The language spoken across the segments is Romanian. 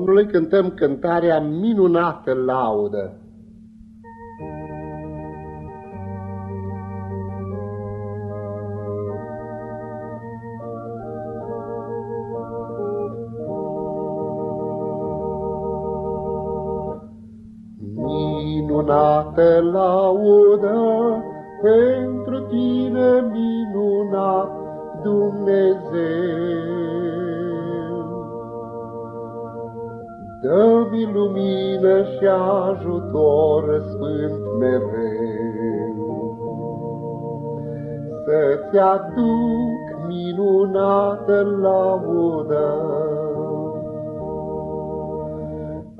Domnului cântăm cântarea minunată laudă. Minunată laudă pentru tine minunat Dumnezeu. Dă-mi lumină și ajutor sfânt mereu. Să-ți aduc minunată laudă.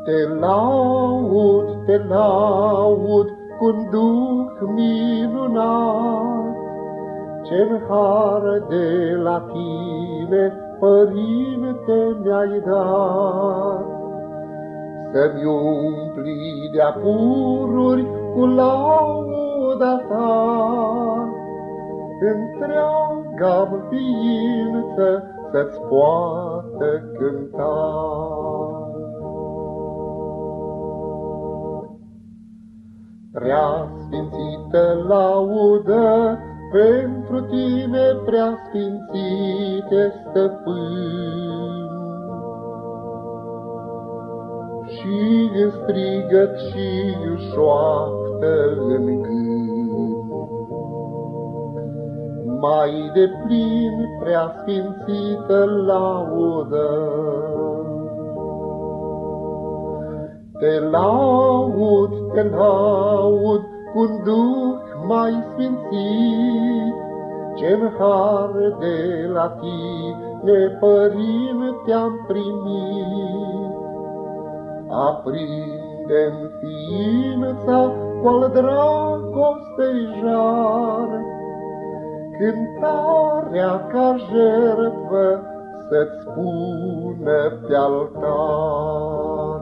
Te laud, te laud cu duh minunat, ce har de la tine, Părinte, mi-ai dat. Să-mi umpli de apururi cu lauda ta. Întreaga ființă să-ți poată cânta. Prea sfințită laudă pentru tine, prea sfințite stăpân și în strigăt și în șoaptă în gând. Mai de plin prea sfințită laudă. Te laud, te laud, cu duh mai sfințit, ce-n har de la tine, Părinte, am primit aprinde-n ființa cu-al dragostei jar, cântarea ca jertfă să-ți spună pe altar.